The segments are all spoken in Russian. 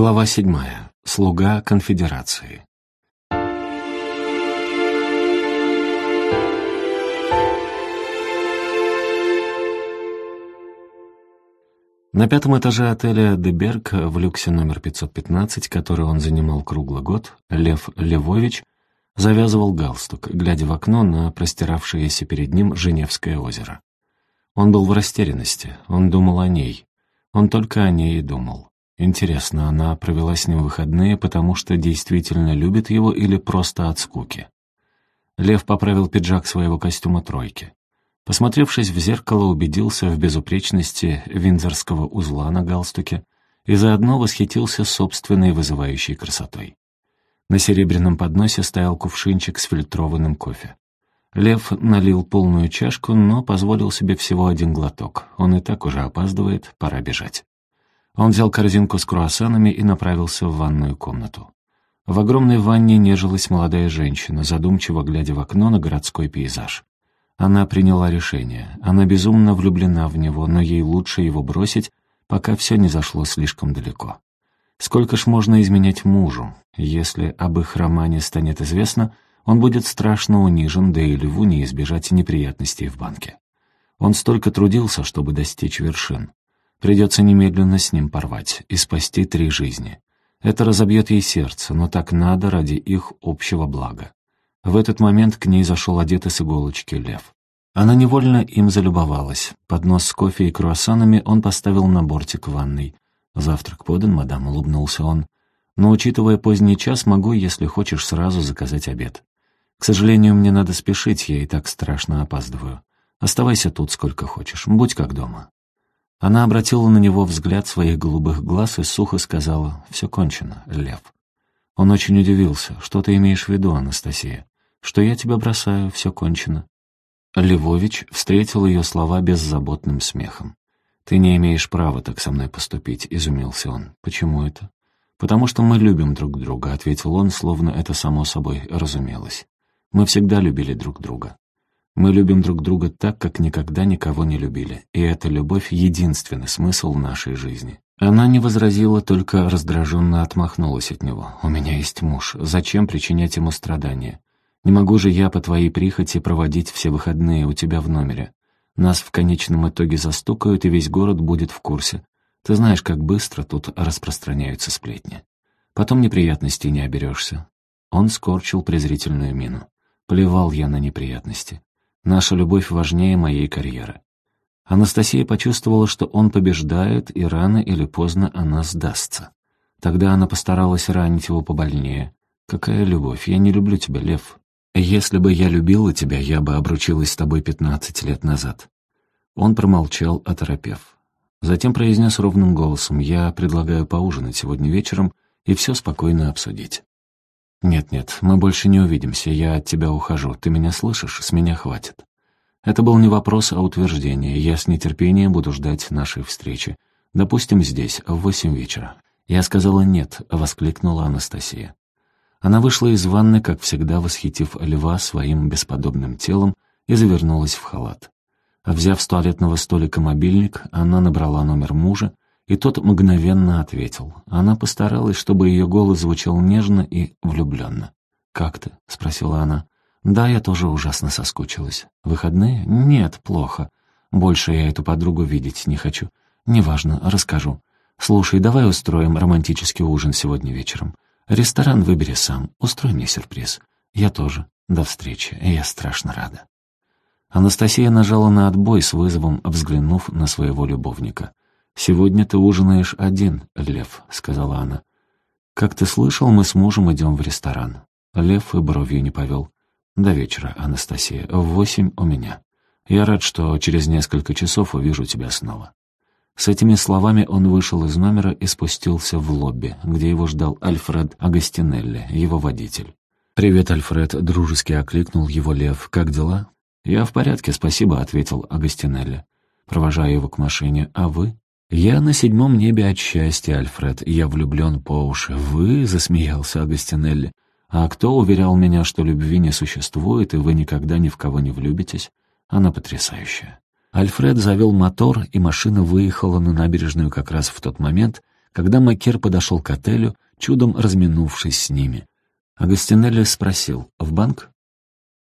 Глава седьмая. Слуга конфедерации. На пятом этаже отеля «Деберг» в люксе номер 515, который он занимал круглый год, Лев Левович завязывал галстук, глядя в окно на простиравшееся перед ним Женевское озеро. Он был в растерянности, он думал о ней. Он только о ней и думал. Интересно, она провела с ним выходные, потому что действительно любит его или просто от скуки? Лев поправил пиджак своего костюма тройки. Посмотревшись в зеркало, убедился в безупречности виндзорского узла на галстуке и заодно восхитился собственной вызывающей красотой. На серебряном подносе стоял кувшинчик с фильтрованным кофе. Лев налил полную чашку, но позволил себе всего один глоток. Он и так уже опаздывает, пора бежать. Он взял корзинку с круассанами и направился в ванную комнату. В огромной ванне нежилась молодая женщина, задумчиво глядя в окно на городской пейзаж. Она приняла решение. Она безумно влюблена в него, но ей лучше его бросить, пока все не зашло слишком далеко. Сколько ж можно изменять мужу? Если об их романе станет известно — он будет страшно унижен, да и льву не избежать неприятностей в банке. Он столько трудился, чтобы достичь вершин. Придется немедленно с ним порвать и спасти три жизни. Это разобьет ей сердце, но так надо ради их общего блага. В этот момент к ней зашел одетый с иголочки лев. Она невольно им залюбовалась. Поднос с кофе и круассанами он поставил на бортик ванной. «Завтрак подан, мадам», — улыбнулся он. «Но, учитывая поздний час, могу, если хочешь, сразу заказать обед». К сожалению, мне надо спешить, я и так страшно опаздываю. Оставайся тут сколько хочешь, будь как дома». Она обратила на него взгляд своих голубых глаз и сухо сказала «Все кончено, Лев». Он очень удивился. «Что ты имеешь в виду, Анастасия? Что я тебя бросаю, все кончено». Левович встретил ее слова беззаботным смехом. «Ты не имеешь права так со мной поступить», — изумился он. «Почему это?» «Потому что мы любим друг друга», — ответил он, словно это само собой разумелось. Мы всегда любили друг друга. Мы любим друг друга так, как никогда никого не любили, и эта любовь — единственный смысл нашей жизни. Она не возразила, только раздраженно отмахнулась от него. «У меня есть муж. Зачем причинять ему страдания? Не могу же я по твоей прихоти проводить все выходные у тебя в номере. Нас в конечном итоге застукают, и весь город будет в курсе. Ты знаешь, как быстро тут распространяются сплетни. Потом неприятностей не оберешься». Он скорчил презрительную мину. Плевал я на неприятности. Наша любовь важнее моей карьеры. Анастасия почувствовала, что он побеждает, и рано или поздно она сдастся. Тогда она постаралась ранить его побольнее. «Какая любовь? Я не люблю тебя, Лев. Если бы я любила тебя, я бы обручилась с тобой пятнадцать лет назад». Он промолчал, оторопев. Затем произнес ровным голосом, «Я предлагаю поужинать сегодня вечером и все спокойно обсудить». «Нет-нет, мы больше не увидимся, я от тебя ухожу. Ты меня слышишь? С меня хватит». Это был не вопрос, а утверждение. Я с нетерпением буду ждать нашей встречи. Допустим, здесь, в восемь вечера. Я сказала «нет», — воскликнула Анастасия. Она вышла из ванны, как всегда восхитив льва своим бесподобным телом, и завернулась в халат. Взяв с туалетного столика мобильник, она набрала номер мужа и тот мгновенно ответил. Она постаралась, чтобы ее голос звучал нежно и влюбленно. «Как ты?» — спросила она. «Да, я тоже ужасно соскучилась. Выходные? Нет, плохо. Больше я эту подругу видеть не хочу. Неважно, расскажу. Слушай, давай устроим романтический ужин сегодня вечером. Ресторан выбери сам, устрой мне сюрприз. Я тоже. До встречи, я страшно рада». Анастасия нажала на отбой с вызовом, взглянув на своего любовника. «Сегодня ты ужинаешь один, Лев», — сказала она. «Как ты слышал, мы с мужем идем в ресторан». Лев и бровью не повел. «До вечера, Анастасия. В восемь у меня. Я рад, что через несколько часов увижу тебя снова». С этими словами он вышел из номера и спустился в лобби, где его ждал Альфред Агастинелли, его водитель. «Привет, Альфред», — дружески окликнул его Лев. «Как дела?» «Я в порядке, спасибо», — ответил Агастинелли, провожая его к машине. «А вы?» «Я на седьмом небе от счастья, Альфред. Я влюблен по уши. Вы?» — засмеялся Агастинелли. «А кто уверял меня, что любви не существует, и вы никогда ни в кого не влюбитесь? Она потрясающая». Альфред завел мотор, и машина выехала на набережную как раз в тот момент, когда Макер подошел к отелю, чудом разминувшись с ними. Агастинелли спросил, «В банк?»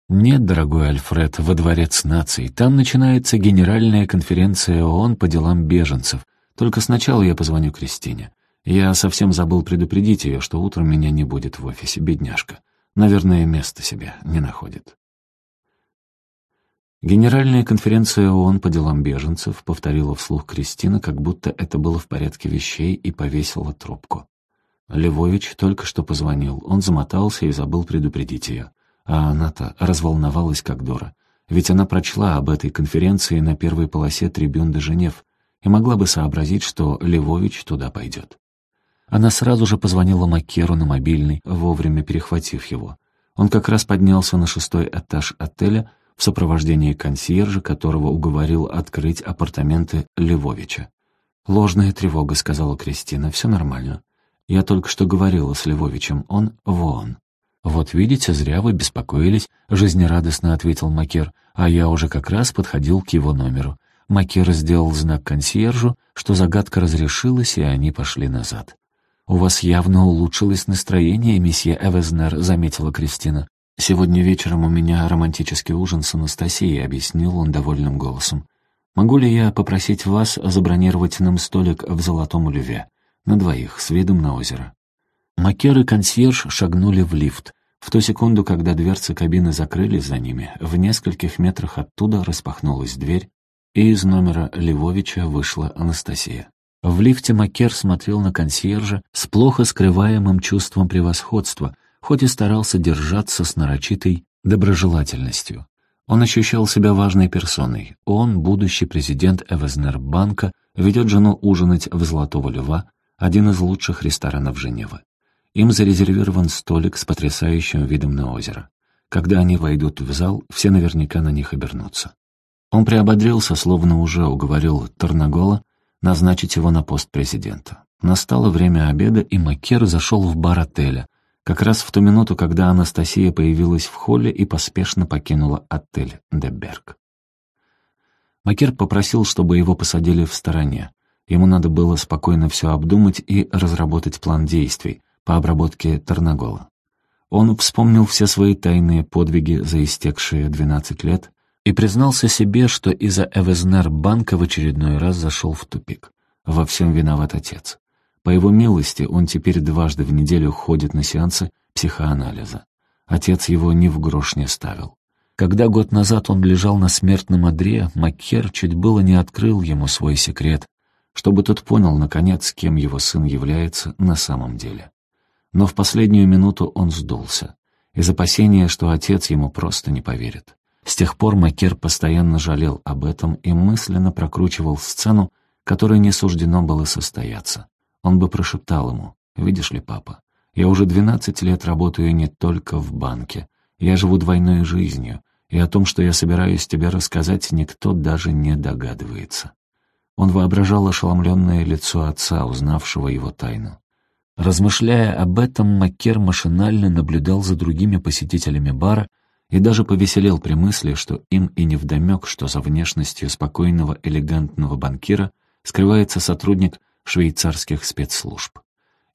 «Нет, дорогой Альфред, во Дворец наций. Там начинается генеральная конференция ООН по делам беженцев. Только сначала я позвоню Кристине. Я совсем забыл предупредить ее, что утром меня не будет в офисе, бедняжка. Наверное, место себе не находит». Генеральная конференция ООН по делам беженцев повторила вслух Кристина, как будто это было в порядке вещей, и повесила трубку. Львович только что позвонил, он замотался и забыл предупредить ее. А она-то разволновалась как дура. Ведь она прочла об этой конференции на первой полосе «Трибюн де Женев» и могла бы сообразить, что Левович туда пойдет. Она сразу же позвонила Макеру на мобильный, вовремя перехватив его. Он как раз поднялся на шестой этаж отеля в сопровождении консьержа, которого уговорил открыть апартаменты Левовича. «Ложная тревога», — сказала Кристина, — «все нормально. Я только что говорила с Левовичем, он вон». «Вот видите, зря вы беспокоились», — жизнерадостно ответил Макер, а я уже как раз подходил к его номеру. Макер сделал знак консьержу, что загадка разрешилась, и они пошли назад. «У вас явно улучшилось настроение, месье Эвезнер», — заметила Кристина. «Сегодня вечером у меня романтический ужин с Анастасией», — объяснил он довольным голосом. «Могу ли я попросить вас забронировать нам столик в Золотом Льве? На двоих, с видом на озеро?» Макер и консьерж шагнули в лифт. В ту секунду, когда дверцы кабины закрылись за ними, в нескольких метрах оттуда распахнулась дверь, и из номера Львовича вышла Анастасия. В лифте Макер смотрел на консьержа с плохо скрываемым чувством превосходства, хоть и старался держаться с нарочитой доброжелательностью. Он ощущал себя важной персоной. Он, будущий президент Эвезнербанка, ведет жену ужинать в «Золотого льва», один из лучших ресторанов Женевы. Им зарезервирован столик с потрясающим видом на озеро. Когда они войдут в зал, все наверняка на них обернутся. Он приободрился, словно уже уговорил Тарнагола назначить его на пост президента. Настало время обеда, и Макер зашел в бар отеля, как раз в ту минуту, когда Анастасия появилась в холле и поспешно покинула отель «Деберг». Макер попросил, чтобы его посадили в стороне. Ему надо было спокойно все обдумать и разработать план действий, по обработке Тарнагола. Он вспомнил все свои тайные подвиги за истекшие 12 лет и признался себе, что из-за Эвезнер банка в очередной раз зашел в тупик. Во всем виноват отец. По его милости он теперь дважды в неделю ходит на сеансы психоанализа. Отец его ни в грош не ставил. Когда год назад он лежал на смертном одре, Маккер чуть было не открыл ему свой секрет, чтобы тот понял, наконец, кем его сын является на самом деле но в последнюю минуту он сдулся, из опасения, что отец ему просто не поверит. С тех пор Макер постоянно жалел об этом и мысленно прокручивал сцену, которой не суждено было состояться. Он бы прошептал ему, «Видишь ли, папа, я уже двенадцать лет работаю не только в банке. Я живу двойной жизнью, и о том, что я собираюсь тебе рассказать, никто даже не догадывается». Он воображал ошеломленное лицо отца, узнавшего его тайну. Размышляя об этом, Маккер машинально наблюдал за другими посетителями бара и даже повеселел при мысли, что им и невдомек, что за внешностью спокойного элегантного банкира скрывается сотрудник швейцарских спецслужб.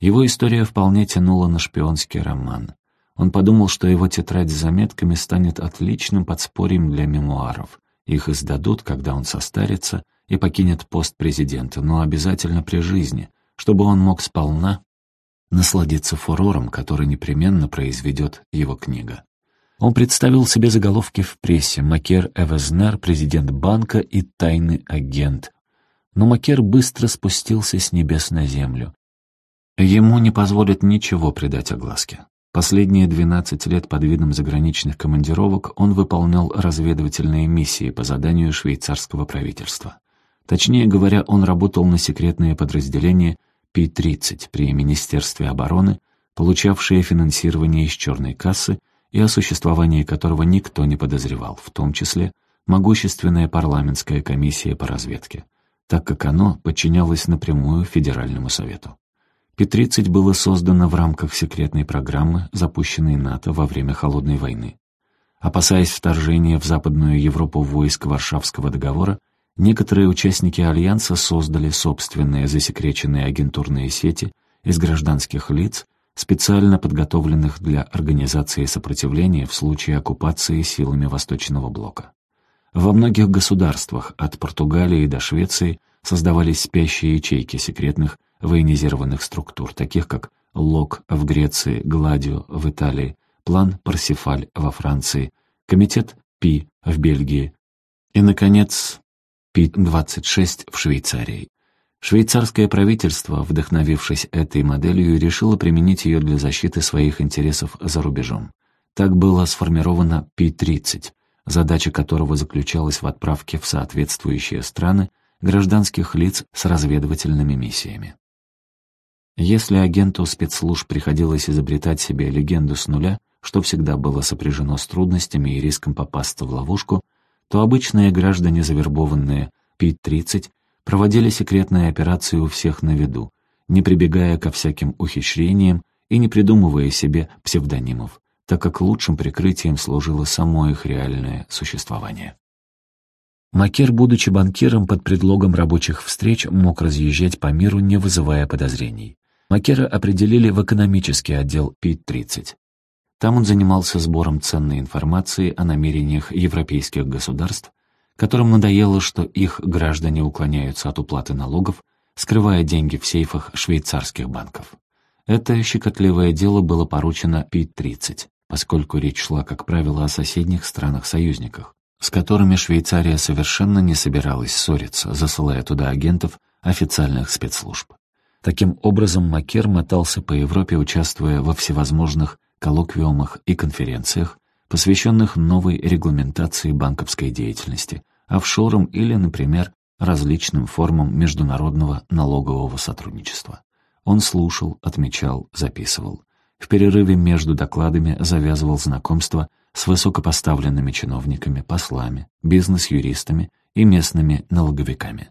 Его история вполне тянула на шпионский роман. Он подумал, что его тетрадь с заметками станет отличным подспорьем для мемуаров. Их издадут, когда он состарится и покинет пост президента, но обязательно при жизни, чтобы он мог сполна насладиться фурором, который непременно произведет его книга. Он представил себе заголовки в прессе «Макер Эвезнер, президент банка и тайный агент». Но Макер быстро спустился с небес на землю. Ему не позволят ничего придать огласке. Последние 12 лет под видом заграничных командировок он выполнял разведывательные миссии по заданию швейцарского правительства. Точнее говоря, он работал на секретные подразделения Пи-30 при Министерстве обороны, получавшие финансирование из черной кассы и о существовании которого никто не подозревал, в том числе могущественная парламентская комиссия по разведке, так как оно подчинялось напрямую Федеральному Совету. Пи-30 было создано в рамках секретной программы, запущенной НАТО во время Холодной войны. Опасаясь вторжения в Западную Европу войск Варшавского договора, Некоторые участники Альянса создали собственные засекреченные агентурные сети из гражданских лиц, специально подготовленных для организации сопротивления в случае оккупации силами Восточного блока. Во многих государствах, от Португалии до Швеции, создавались спящие ячейки секретных военизированных структур, таких как ЛОК в Греции, Гладио в Италии, план Парсифаль во Франции, комитет ПИ в Бельгии и, наконец, ПИ-26 в Швейцарии. Швейцарское правительство, вдохновившись этой моделью, решило применить ее для защиты своих интересов за рубежом. Так было сформировано ПИ-30, задача которого заключалась в отправке в соответствующие страны гражданских лиц с разведывательными миссиями. Если агенту спецслужб приходилось изобретать себе легенду с нуля, что всегда было сопряжено с трудностями и риском попасться в ловушку, то обычные граждане, завербованные ПИ-30, проводили секретные операции у всех на виду, не прибегая ко всяким ухищрениям и не придумывая себе псевдонимов, так как лучшим прикрытием служило само их реальное существование. Макер, будучи банкиром под предлогом рабочих встреч, мог разъезжать по миру, не вызывая подозрений. Макера определили в экономический отдел ПИТ-30. Там он занимался сбором ценной информации о намерениях европейских государств, которым надоело, что их граждане уклоняются от уплаты налогов, скрывая деньги в сейфах швейцарских банков. Это щекотливое дело было поручено ПИТ-30, поскольку речь шла, как правило, о соседних странах-союзниках, с которыми Швейцария совершенно не собиралась ссориться, засылая туда агентов официальных спецслужб. Таким образом, Макер мотался по Европе, участвуя во всевозможных коллоквиумах и конференциях, посвященных новой регламентации банковской деятельности, офшорам или, например, различным формам международного налогового сотрудничества. Он слушал, отмечал, записывал. В перерыве между докладами завязывал знакомства с высокопоставленными чиновниками, послами, бизнес-юристами и местными налоговиками.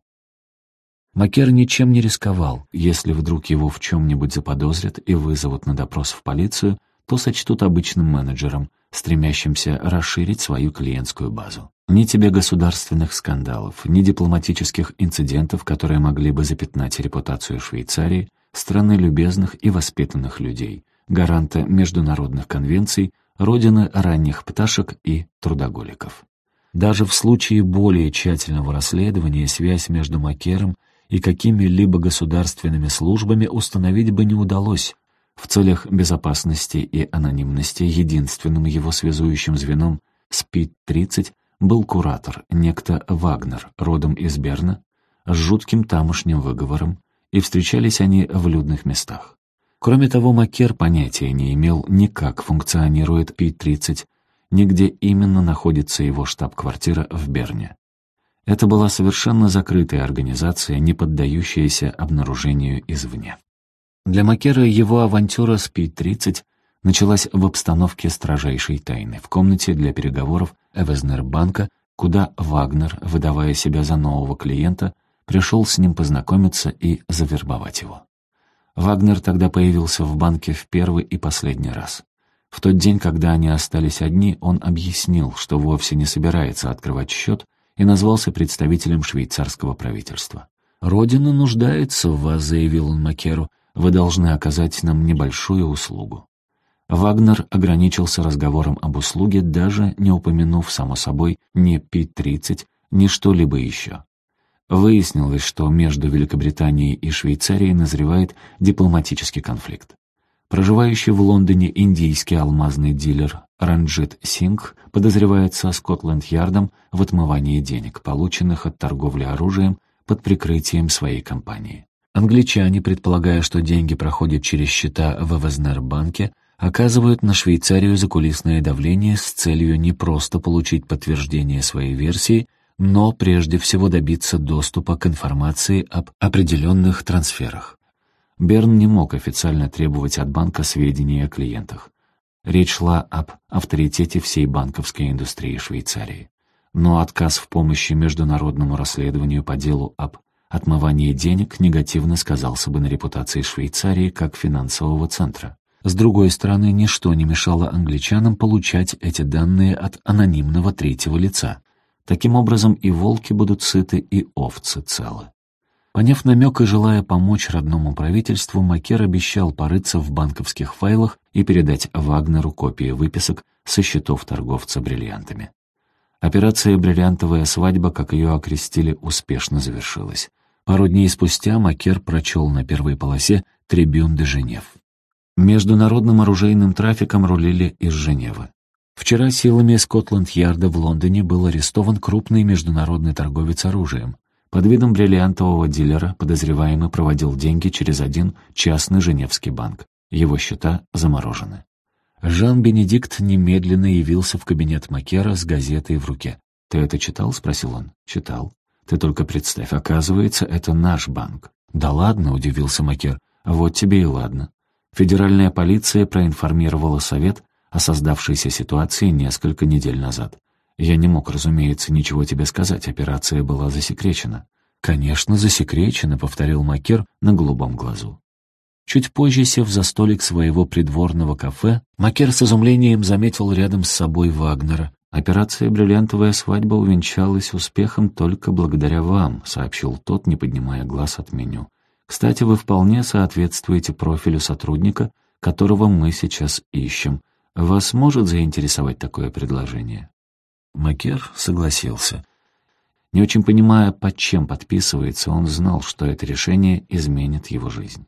Макер ничем не рисковал. Если вдруг его в чем-нибудь заподозрят и вызовут на допрос в полицию, то сочтут обычным менеджером, стремящимся расширить свою клиентскую базу. Ни тебе государственных скандалов, ни дипломатических инцидентов, которые могли бы запятнать репутацию Швейцарии, страны любезных и воспитанных людей, гаранта международных конвенций, родины ранних пташек и трудоголиков. Даже в случае более тщательного расследования связь между Макером и какими-либо государственными службами установить бы не удалось. В целях безопасности и анонимности единственным его связующим звеном СПИД-30 был куратор, некто Вагнер, родом из Берна, с жутким тамошним выговором, и встречались они в людных местах. Кроме того, Макер понятия не имел ни как функционирует Пи-30, ни где именно находится его штаб-квартира в Берне. Это была совершенно закрытая организация, не поддающаяся обнаружению извне. Для Макера его авантюра с Пи-30 началась в обстановке строжайшей тайны, в комнате для переговоров Эвезнербанка, куда Вагнер, выдавая себя за нового клиента, пришел с ним познакомиться и завербовать его. Вагнер тогда появился в банке в первый и последний раз. В тот день, когда они остались одни, он объяснил, что вовсе не собирается открывать счет, и назвался представителем швейцарского правительства. «Родина нуждается в вас», — заявил он Макеру, — «вы должны оказать нам небольшую услугу». Вагнер ограничился разговором об услуге, даже не упомянув, само собой, ни Пи-30, ни что-либо еще. Выяснилось, что между Великобританией и Швейцарией назревает дипломатический конфликт. Проживающий в Лондоне индийский алмазный дилер Ранджит Сингх подозревается Скотланд-Ярдом в отмывании денег, полученных от торговли оружием под прикрытием своей компании. Англичане, предполагая, что деньги проходят через счета в Эвезнер-банке, оказывают на Швейцарию закулисное давление с целью не просто получить подтверждение своей версии, но прежде всего добиться доступа к информации об определенных трансферах. Берн не мог официально требовать от банка сведений о клиентах. Речь шла об авторитете всей банковской индустрии Швейцарии. Но отказ в помощи международному расследованию по делу об отмывании денег негативно сказался бы на репутации Швейцарии как финансового центра. С другой стороны, ничто не мешало англичанам получать эти данные от анонимного третьего лица. Таким образом и волки будут сыты, и овцы целы. Поняв намек и желая помочь родному правительству, Макер обещал порыться в банковских файлах и передать Вагнеру копии выписок со счетов торговца бриллиантами. Операция «Бриллиантовая свадьба», как ее окрестили, успешно завершилась. Пару дней спустя Макер прочел на первой полосе «Трибюн де Женев». Международным оружейным трафиком рулили из Женевы. Вчера силами Скотланд-Ярда в Лондоне был арестован крупный международный торговец оружием. Под видом бриллиантового дилера подозреваемый проводил деньги через один частный женевский банк. Его счета заморожены. Жан-Бенедикт немедленно явился в кабинет Макера с газетой в руке. «Ты это читал?» — спросил он. «Читал. Ты только представь, оказывается, это наш банк». «Да ладно», — удивился Макер. «Вот тебе и ладно». Федеральная полиция проинформировала Совет о создавшейся ситуации несколько недель назад. Я не мог, разумеется, ничего тебе сказать, операция была засекречена. «Конечно, засекречена», — повторил Макер на голубом глазу. Чуть позже, сев за столик своего придворного кафе, Макер с изумлением заметил рядом с собой Вагнера. «Операция «Бриллиантовая свадьба» увенчалась успехом только благодаря вам», — сообщил тот, не поднимая глаз от меню. «Кстати, вы вполне соответствуете профилю сотрудника, которого мы сейчас ищем. Вас может заинтересовать такое предложение?» Макер согласился. Не очень понимая, под чем подписывается, он знал, что это решение изменит его жизнь.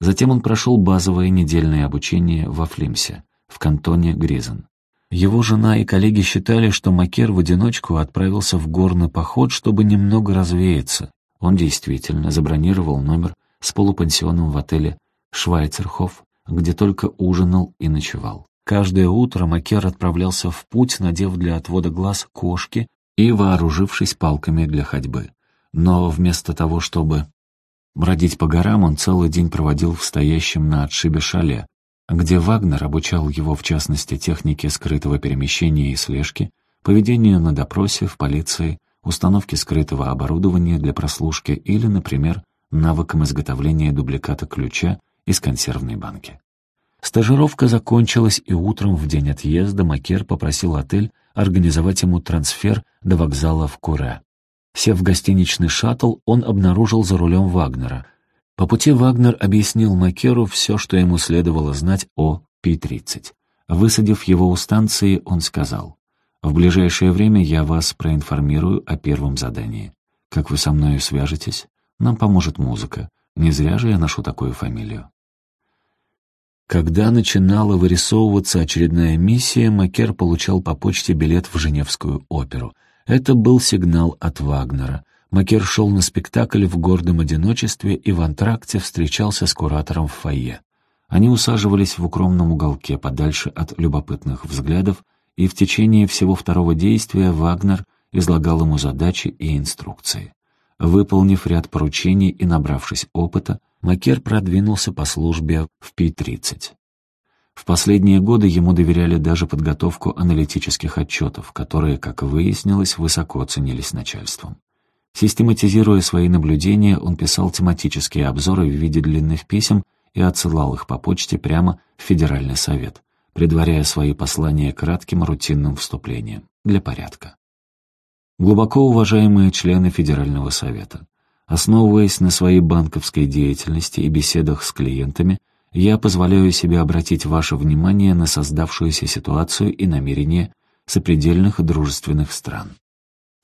Затем он прошел базовое недельное обучение во Флимсе, в кантоне Гризен. Его жена и коллеги считали, что Макер в одиночку отправился в горный поход, чтобы немного развеяться. Он действительно забронировал номер с полупансионом в отеле «Швайцерхоф», где только ужинал и ночевал. Каждое утро Макер отправлялся в путь, надев для отвода глаз кошки и вооружившись палками для ходьбы. Но вместо того, чтобы бродить по горам, он целый день проводил в стоящем на отшибе шале, где Вагнер обучал его в частности технике скрытого перемещения и слежки, поведению на допросе в полиции, установке скрытого оборудования для прослушки или, например, навыкам изготовления дубликата ключа из консервной банки. Стажировка закончилась, и утром в день отъезда Макер попросил отель организовать ему трансфер до вокзала в Куре. Сев в гостиничный шаттл, он обнаружил за рулем Вагнера. По пути Вагнер объяснил Макеру все, что ему следовало знать о Пи-30. Высадив его у станции, он сказал, «В ближайшее время я вас проинформирую о первом задании. Как вы со мною свяжетесь? Нам поможет музыка. Не зря же я ношу такую фамилию». Когда начинала вырисовываться очередная миссия, Макер получал по почте билет в Женевскую оперу. Это был сигнал от Вагнера. Макер шел на спектакль в гордом одиночестве и в антракте встречался с куратором в фойе. Они усаживались в укромном уголке, подальше от любопытных взглядов, и в течение всего второго действия Вагнер излагал ему задачи и инструкции. Выполнив ряд поручений и набравшись опыта, Макер продвинулся по службе в Пи-30. В последние годы ему доверяли даже подготовку аналитических отчетов, которые, как выяснилось, высоко ценились начальством. Систематизируя свои наблюдения, он писал тематические обзоры в виде длинных писем и отсылал их по почте прямо в Федеральный совет, предваряя свои послания кратким рутинным вступлением для порядка. Глубоко уважаемые члены Федерального совета, Основываясь на своей банковской деятельности и беседах с клиентами, я позволяю себе обратить ваше внимание на создавшуюся ситуацию и намерения сопредельных дружественных стран.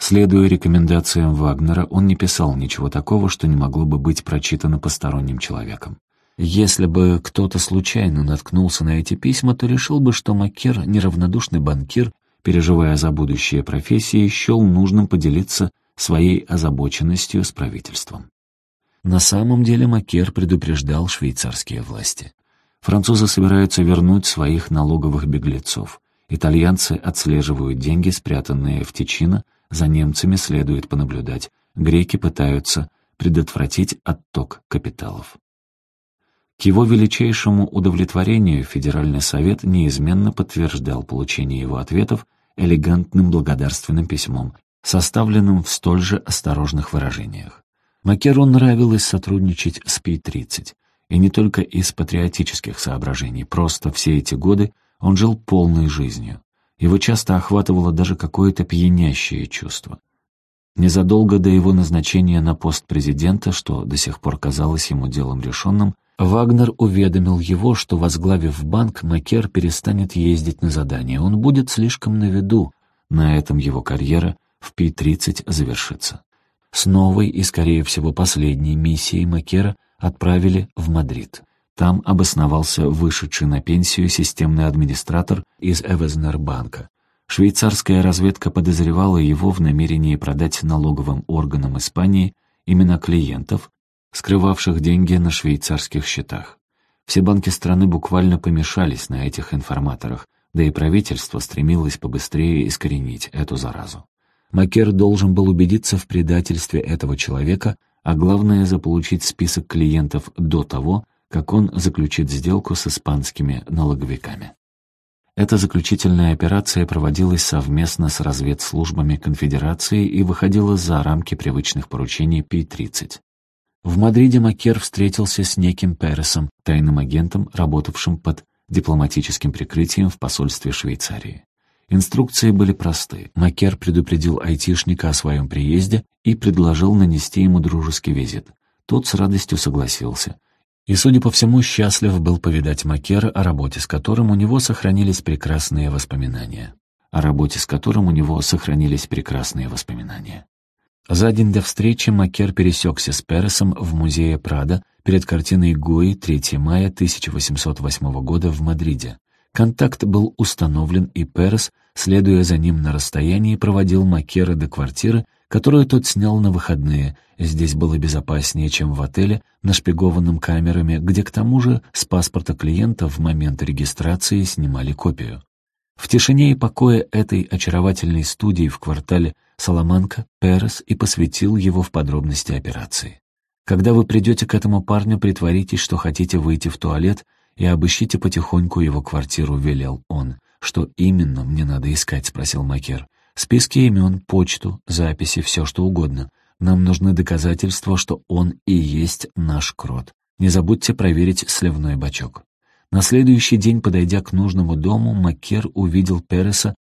Следуя рекомендациям Вагнера, он не писал ничего такого, что не могло бы быть прочитано посторонним человеком. Если бы кто-то случайно наткнулся на эти письма, то решил бы, что Макер, неравнодушный банкир, переживая за будущее профессии, счел нужным поделиться своей озабоченностью с правительством. На самом деле Макер предупреждал швейцарские власти. Французы собираются вернуть своих налоговых беглецов. Итальянцы отслеживают деньги, спрятанные в Тичино, за немцами следует понаблюдать. Греки пытаются предотвратить отток капиталов. К его величайшему удовлетворению Федеральный совет неизменно подтверждал получение его ответов элегантным благодарственным письмом составленным в столь же осторожных выражениях. Макеру нравилось сотрудничать с Пи-30, и не только из патриотических соображений, просто все эти годы он жил полной жизнью. Его часто охватывало даже какое-то пьянящее чувство. Незадолго до его назначения на пост президента, что до сих пор казалось ему делом решенным, Вагнер уведомил его, что, возглавив банк, Макер перестанет ездить на задания. Он будет слишком на виду. На этом его карьера в Пи-30 завершится. С новой и, скорее всего, последней миссией Макера отправили в Мадрид. Там обосновался вышедший на пенсию системный администратор из Эвезнербанка. Швейцарская разведка подозревала его в намерении продать налоговым органам Испании имена клиентов, скрывавших деньги на швейцарских счетах. Все банки страны буквально помешались на этих информаторах, да и правительство стремилось побыстрее искоренить эту заразу. Макер должен был убедиться в предательстве этого человека, а главное заполучить список клиентов до того, как он заключит сделку с испанскими налоговиками. Эта заключительная операция проводилась совместно с разведслужбами конфедерации и выходила за рамки привычных поручений Пи-30. В Мадриде Макер встретился с неким Пересом, тайным агентом, работавшим под дипломатическим прикрытием в посольстве Швейцарии. Инструкции были просты. Макер предупредил айтишника о своем приезде и предложил нанести ему дружеский визит. Тот с радостью согласился и, судя по всему, счастлив был повидать Макера, о работе с которым у него сохранились прекрасные воспоминания. О работе с которым у него сохранились прекрасные воспоминания. За день до встречи Макер пересекся с Пересом в музее Прада перед картиной Гои 3 мая 1808 года в Мадриде. Контакт был установлен, и Перес, следуя за ним на расстоянии, проводил Макера до квартиры, которую тот снял на выходные. Здесь было безопаснее, чем в отеле, нашпигованном камерами, где к тому же с паспорта клиента в момент регистрации снимали копию. В тишине и покое этой очаровательной студии в квартале Саламанка Перес и посвятил его в подробности операции. Когда вы придете к этому парню, притворитесь, что хотите выйти в туалет и обыщите потихоньку его квартиру, велел он. «Что именно мне надо искать?» — спросил Макер. Списки имен, почту, записи, все что угодно. Нам нужны доказательства, что он и есть наш крот. Не забудьте проверить сливной бачок. На следующий день, подойдя к нужному дому, Маккер увидел Переса,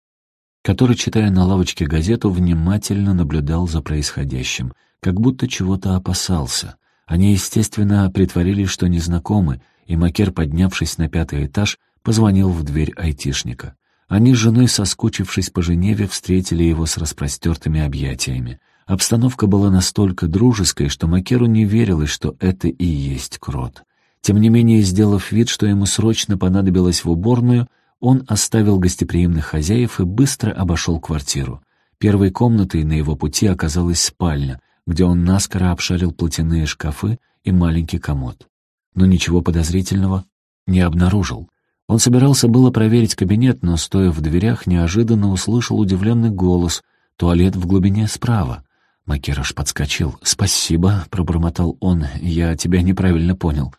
который, читая на лавочке газету, внимательно наблюдал за происходящим, как будто чего-то опасался. Они, естественно, притворились, что незнакомы, и Макер, поднявшись на пятый этаж, позвонил в дверь айтишника. Они с женой, соскучившись по Женеве, встретили его с распростертыми объятиями. Обстановка была настолько дружеской, что Макеру не верилось, что это и есть крот. Тем не менее, сделав вид, что ему срочно понадобилось в уборную, он оставил гостеприимных хозяев и быстро обошел квартиру. Первой комнатой на его пути оказалась спальня, где он наскоро обшарил платяные шкафы и маленький комод. Но ничего подозрительного не обнаружил — он собирался было проверить кабинет, но, стоя в дверях, неожиданно услышал удивленный голос. «Туалет в глубине справа». Макераш подскочил. «Спасибо», — пробормотал он, — «я тебя неправильно понял».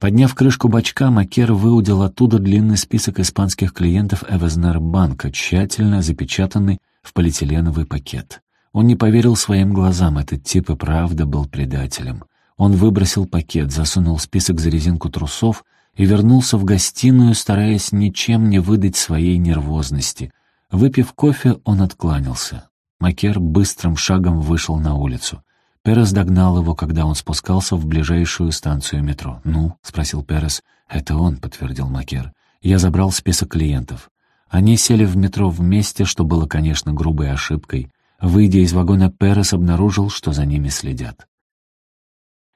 Подняв крышку бачка, Макер выудил оттуда длинный список испанских клиентов Эвезнер банка, тщательно запечатанный в полиэтиленовый пакет. Он не поверил своим глазам, этот тип и правда был предателем. Он выбросил пакет, засунул список за резинку трусов и вернулся в гостиную, стараясь ничем не выдать своей нервозности. Выпив кофе, он откланялся. Макер быстрым шагом вышел на улицу. Перес догнал его, когда он спускался в ближайшую станцию метро. «Ну?» — спросил Перес. «Это он», — подтвердил Макер. «Я забрал список клиентов». Они сели в метро вместе, что было, конечно, грубой ошибкой. Выйдя из вагона, Перес обнаружил, что за ними следят.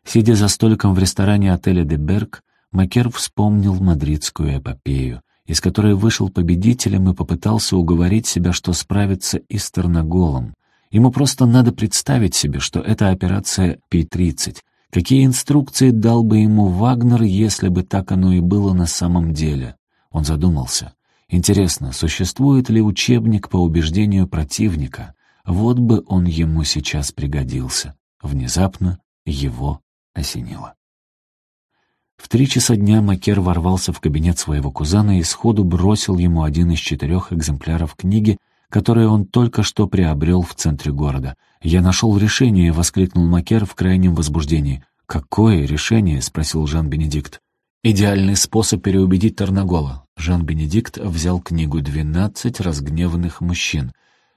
Сидя за столиком в ресторане отеля «Деберг», Макер вспомнил мадридскую эпопею, из которой вышел победителем и попытался уговорить себя, что справится и с Терноголом. Ему просто надо представить себе, что это операция Пи-30. Какие инструкции дал бы ему Вагнер, если бы так оно и было на самом деле? Он задумался. Интересно, существует ли учебник по убеждению противника? Вот бы он ему сейчас пригодился. Внезапно его осенило. В три часа дня Макер ворвался в кабинет своего кузена и сходу бросил ему один из четырех экземпляров книги, которые он только что приобрел в центре города. «Я нашел решение», — воскликнул Макер в крайнем возбуждении. «Какое решение?» — спросил Жан-Бенедикт. «Идеальный способ переубедить Тарнагола. Жан-Бенедикт взял книгу «Двенадцать разгневанных мужчин».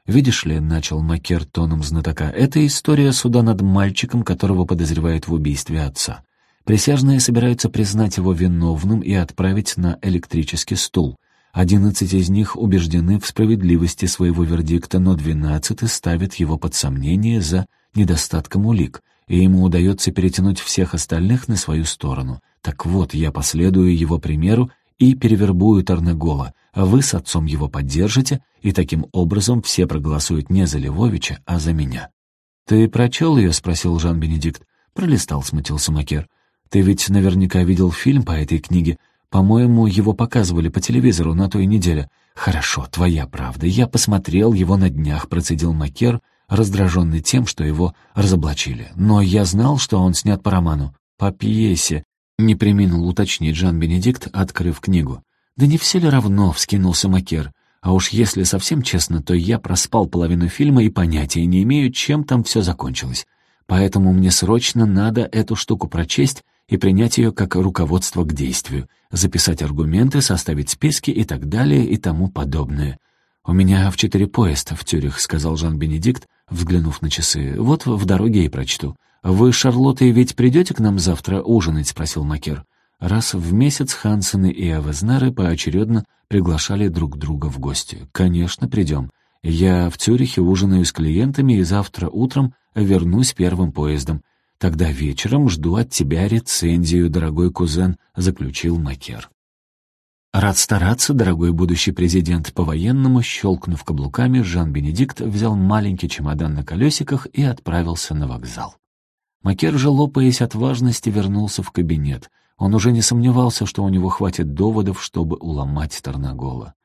«Видишь ли», — начал Макер тоном знатока, — «это история суда над мальчиком, которого подозревают в убийстве отца. Присяжные собираются признать его виновным и отправить на электрический стул. Одиннадцать из них убеждены в справедливости своего вердикта, но двенадцатый ставит его под сомнение за недостатком улик, и ему удается перетянуть всех остальных на свою сторону. Так вот, я последую его примеру и перевербую Тарнегола, а вы с отцом его поддержите, и таким образом все проголосуют не за Львовича, а за меня». «Ты прочел ее?» — спросил Жан-Бенедикт. Пролистал, смутился Макер. «Ты ведь наверняка видел фильм по этой книге. По-моему, его показывали по телевизору на той неделе». «Хорошо, твоя правда. Я посмотрел его на днях», — процедил Макер, раздраженный тем, что его разоблачили. «Но я знал, что он снят по роману». «По пьесе», не приминул уточнить Жан-Бенедикт, открыв книгу. «Да не все ли равно?» — вскинулся Макер. «А уж если совсем честно, то я проспал половину фильма и понятия не имею, чем там все закончилось. Поэтому мне срочно надо эту штуку прочесть и принять ее как руководство к действию, записать аргументы, составить списки и так далее и тому подобное. «У меня в четыре поезд в Тюрих», — сказал Жан-Бенедикт, взглянув на часы. «Вот в дороге и прочту». «Вы, Шарлотта, ведь придете к нам завтра ужинать?» — спросил Макер. Раз в месяц Хансены и Авезнеры поочередно приглашали друг друга в гости. «Конечно, придем. Я в Цюрихе ужинаю с клиентами и завтра утром вернусь первым поездом. Тогда вечером жду от тебя рецензию, дорогой кузен», — заключил Макер. Рад стараться, дорогой будущий президент, по-военному, щелкнув каблуками, Жан-Бенедикт взял маленький чемодан на колесиках и отправился на вокзал. Макер же, лопаясь от важности, вернулся в кабинет. Он уже не сомневался, что у него хватит доводов, чтобы уломать Тарнагола.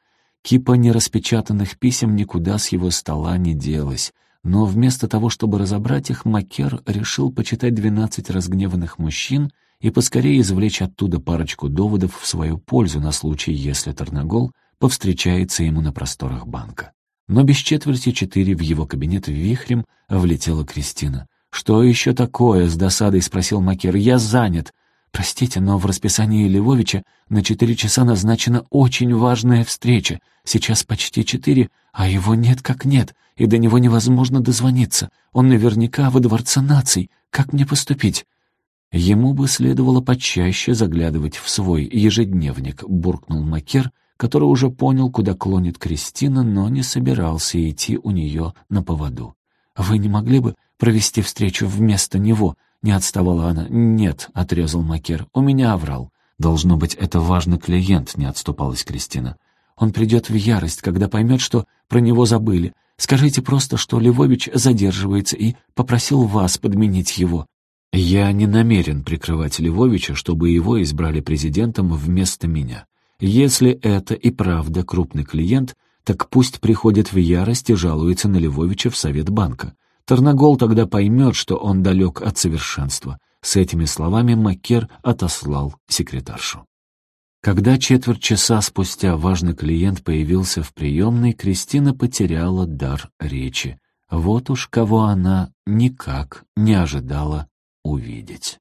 Кипа нераспечатанных писем никуда с его стола не делась, но вместо того, чтобы разобрать их, Макер решил почитать двенадцать разгневанных мужчин и поскорее извлечь оттуда парочку доводов в свою пользу на случай, если Тарнагол повстречается ему на просторах банка. Но без четверти четыре в его кабинет вихрем влетела Кристина. «Что еще такое?» — с досадой спросил Макер. «Я занят». «Простите, но в расписании Львовича на четыре часа назначена очень важная встреча. Сейчас почти четыре, а его нет как нет, и до него невозможно дозвониться. Он наверняка во Дворце наций. Как мне поступить?» «Ему бы следовало почаще заглядывать в свой ежедневник», — буркнул Макер, который уже понял, куда клонит Кристина, но не собирался идти у нее на поводу. «Вы не могли бы провести встречу вместо него?» — не отставала она. «Нет», — отрезал Макер, — «у меня оврал». «Должно быть, это важный клиент», — не отступалась Кристина. «Он придет в ярость, когда поймет, что про него забыли. Скажите просто, что Львович задерживается и попросил вас подменить его». «Я не намерен прикрывать Львовича, чтобы его избрали президентом вместо меня. Если это и правда крупный клиент, так пусть приходит в ярость и жалуется на Львовича в Совет банка. Тарнагол тогда поймет, что он далек от совершенства. С этими словами Маккер отослал секретаршу. Когда четверть часа спустя важный клиент появился в приемной, Кристина потеряла дар речи. Вот уж кого она никак не ожидала увидеть.